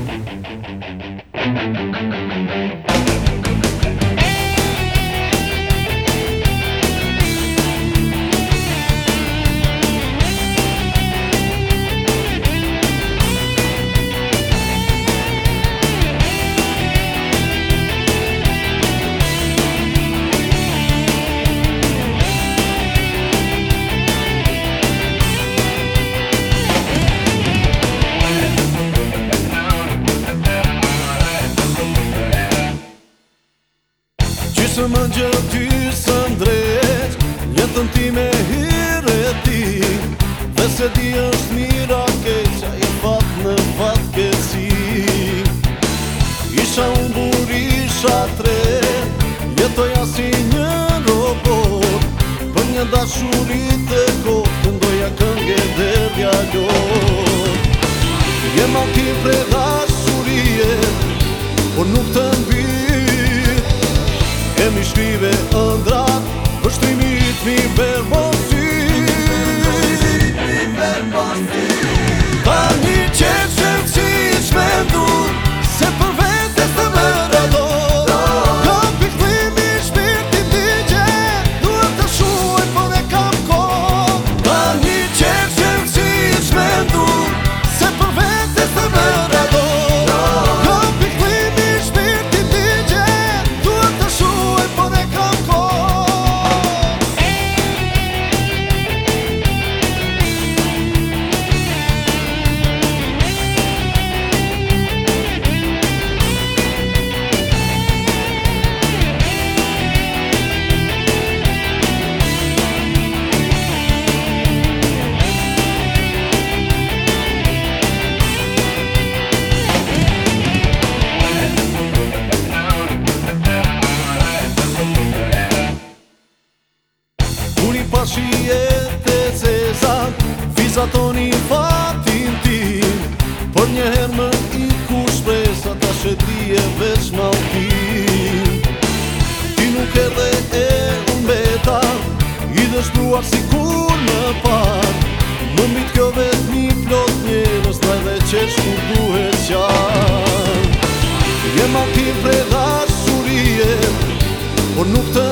Thank you. gjë ty së ndrejt Jëtën ti me hire ti Dhe se ti është mira keqa I fat në fat keqsi Isha unë bur, isha tre Jëtën si një robot Për një dashurit e kohë Këndoja këtë mi shkive ëndra Vështrimit mi bërë bërë bërë bërë bërë bërë bërë bërë fatin ti Për po njëherë më i ku shpresa Ta sheti e veç malkim Ti nuk edhe e unë beta I dështruar si kur më par Më mbit kjo vet një plot njërës Ta edhe qesh ku duhet qar Jem atim prej dhash surie Por nuk të